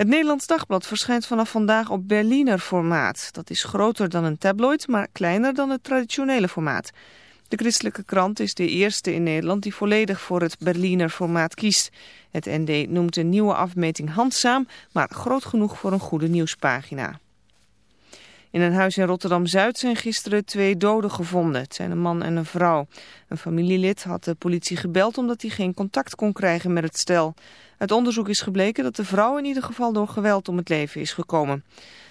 Het Nederlands Dagblad verschijnt vanaf vandaag op Berliner formaat. Dat is groter dan een tabloid, maar kleiner dan het traditionele formaat. De christelijke krant is de eerste in Nederland die volledig voor het Berliner formaat kiest. Het ND noemt de nieuwe afmeting handzaam, maar groot genoeg voor een goede nieuwspagina. In een huis in Rotterdam-Zuid zijn gisteren twee doden gevonden. Het zijn een man en een vrouw. Een familielid had de politie gebeld omdat hij geen contact kon krijgen met het stel. Uit onderzoek is gebleken dat de vrouw in ieder geval door geweld om het leven is gekomen.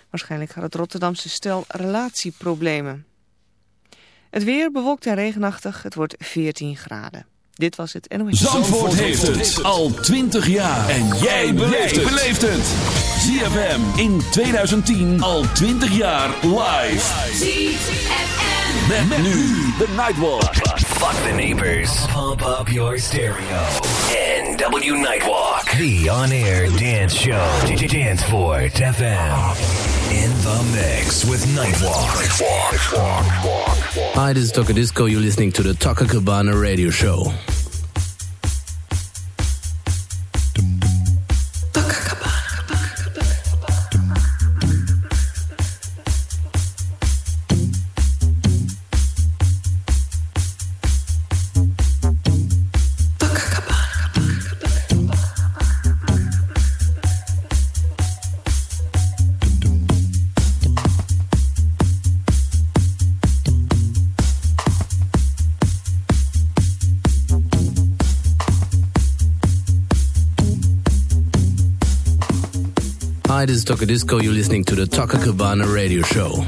Waarschijnlijk had het Rotterdamse stel relatieproblemen. Het weer bewolkt en regenachtig. Het wordt 14 graden. Dit was het NOS. Zandvoort, heeft het al 20 jaar. En jij beleeft het. ZFM in 2010 al 20 jaar live. ZFM. Met, met nu de Nightwalk. Fuck the neighbors. Pump up your stereo. NW Nightwalk. The on-air dance show. D- D- Danceport FM. In the mix with Nightwalk. Hi, this is Toka Disco. You're listening to the Toka Cabana radio show. Toka Disco. You're listening to the Toka Cabana radio show.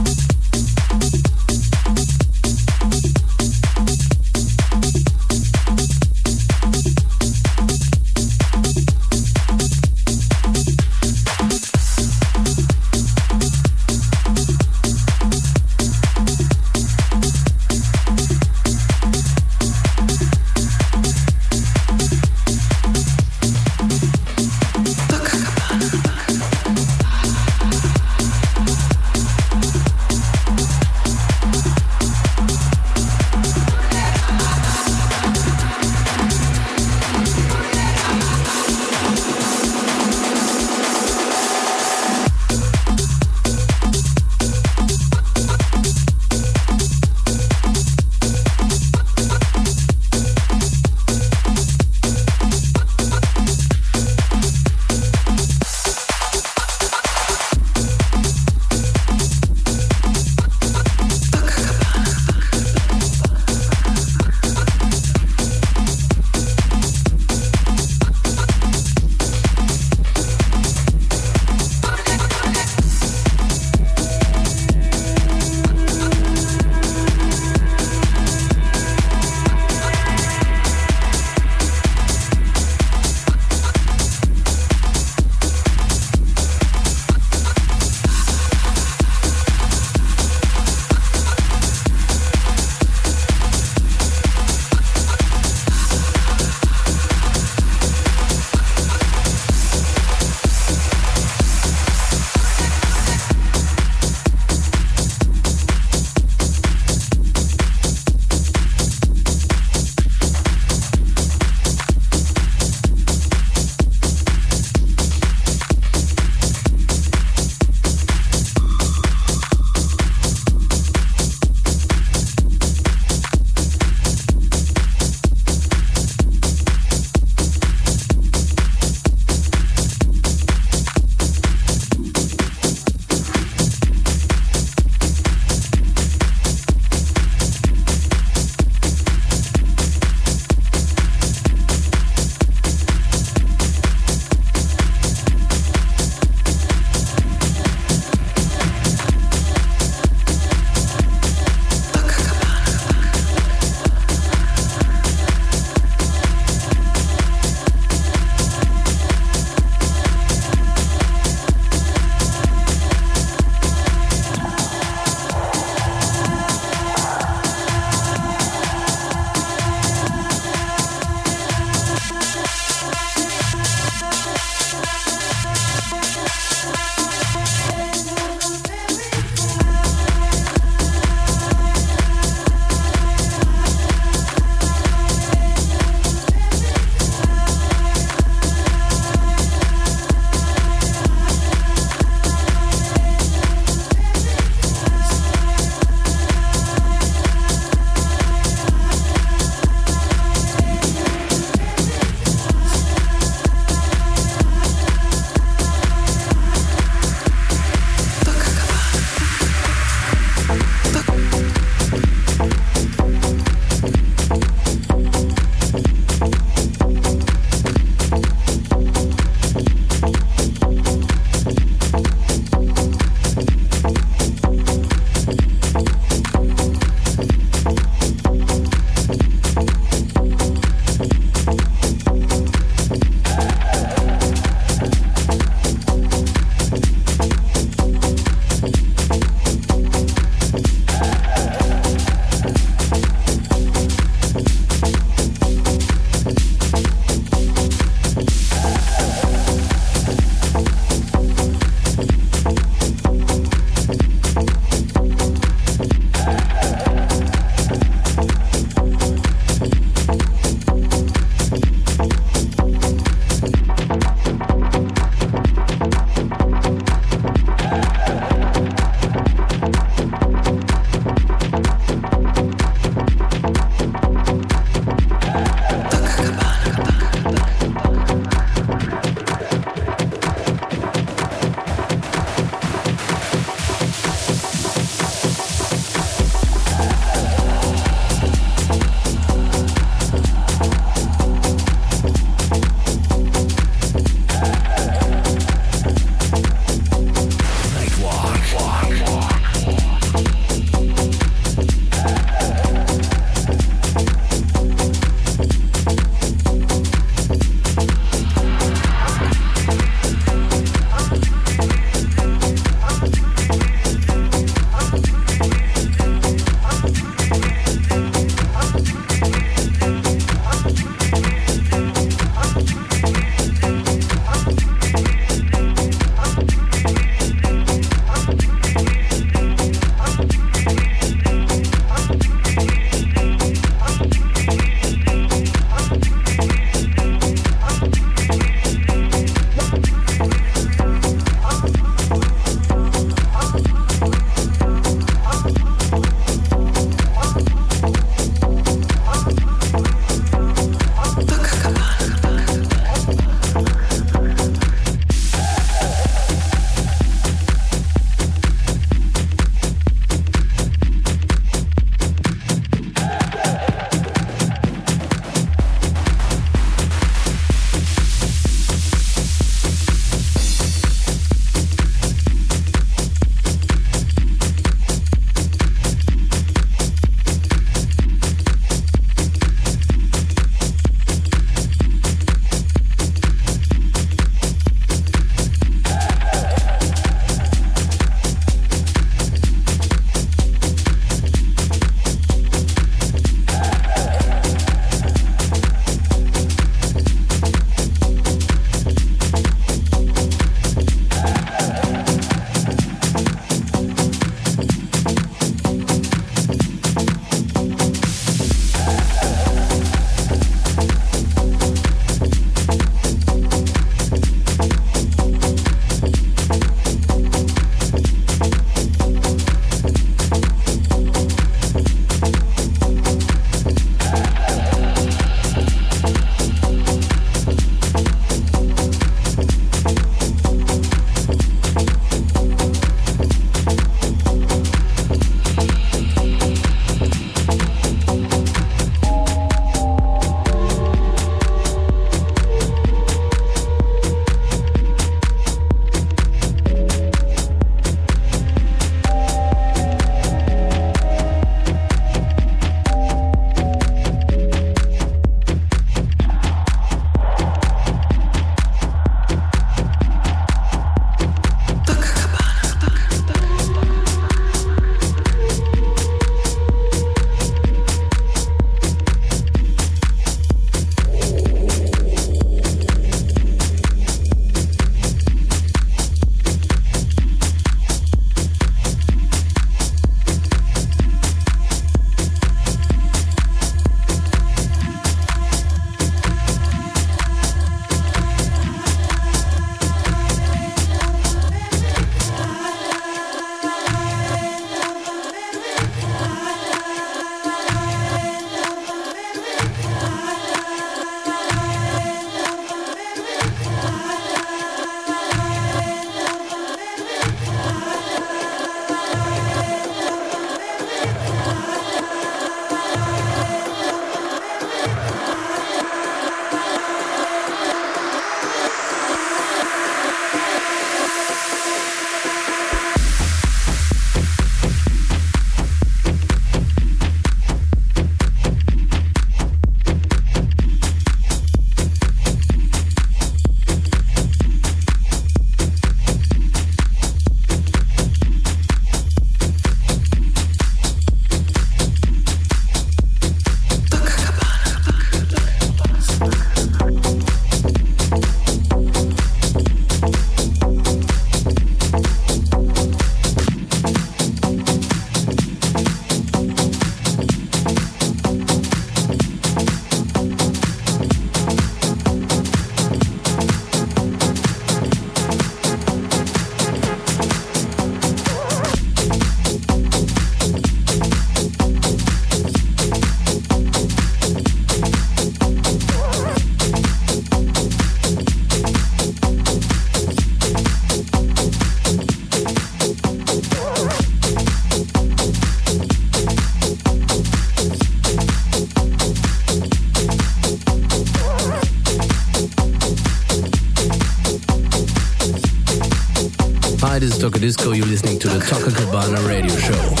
You're listening to the Toca Cabana radio show.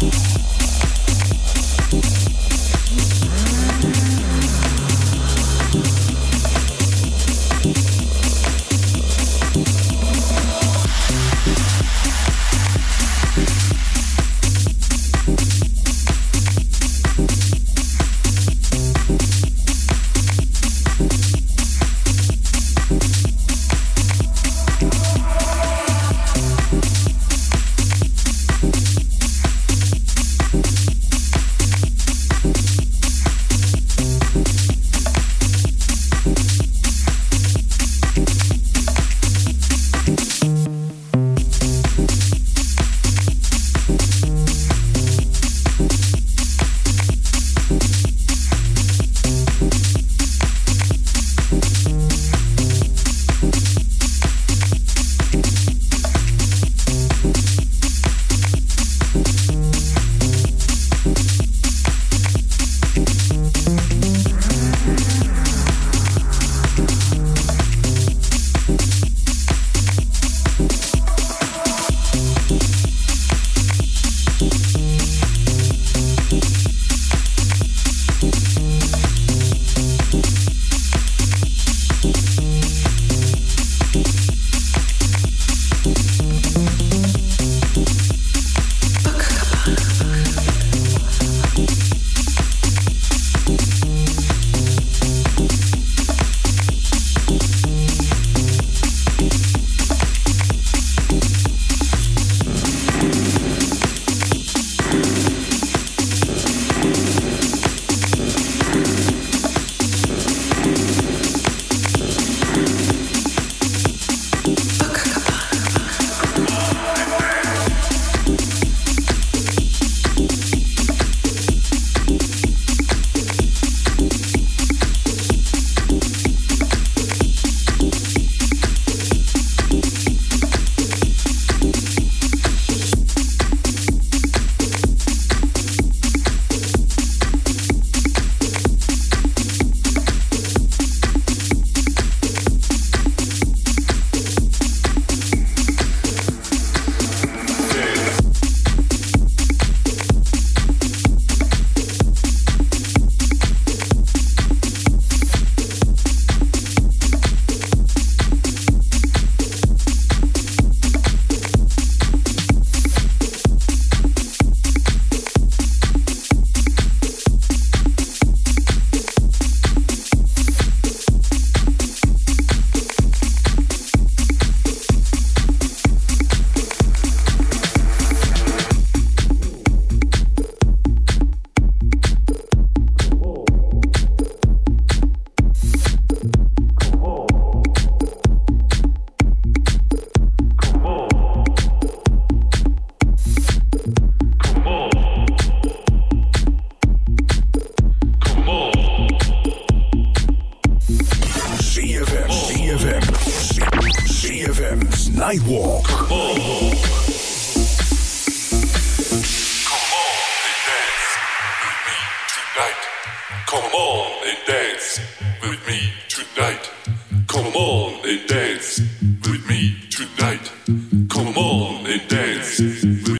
Peace.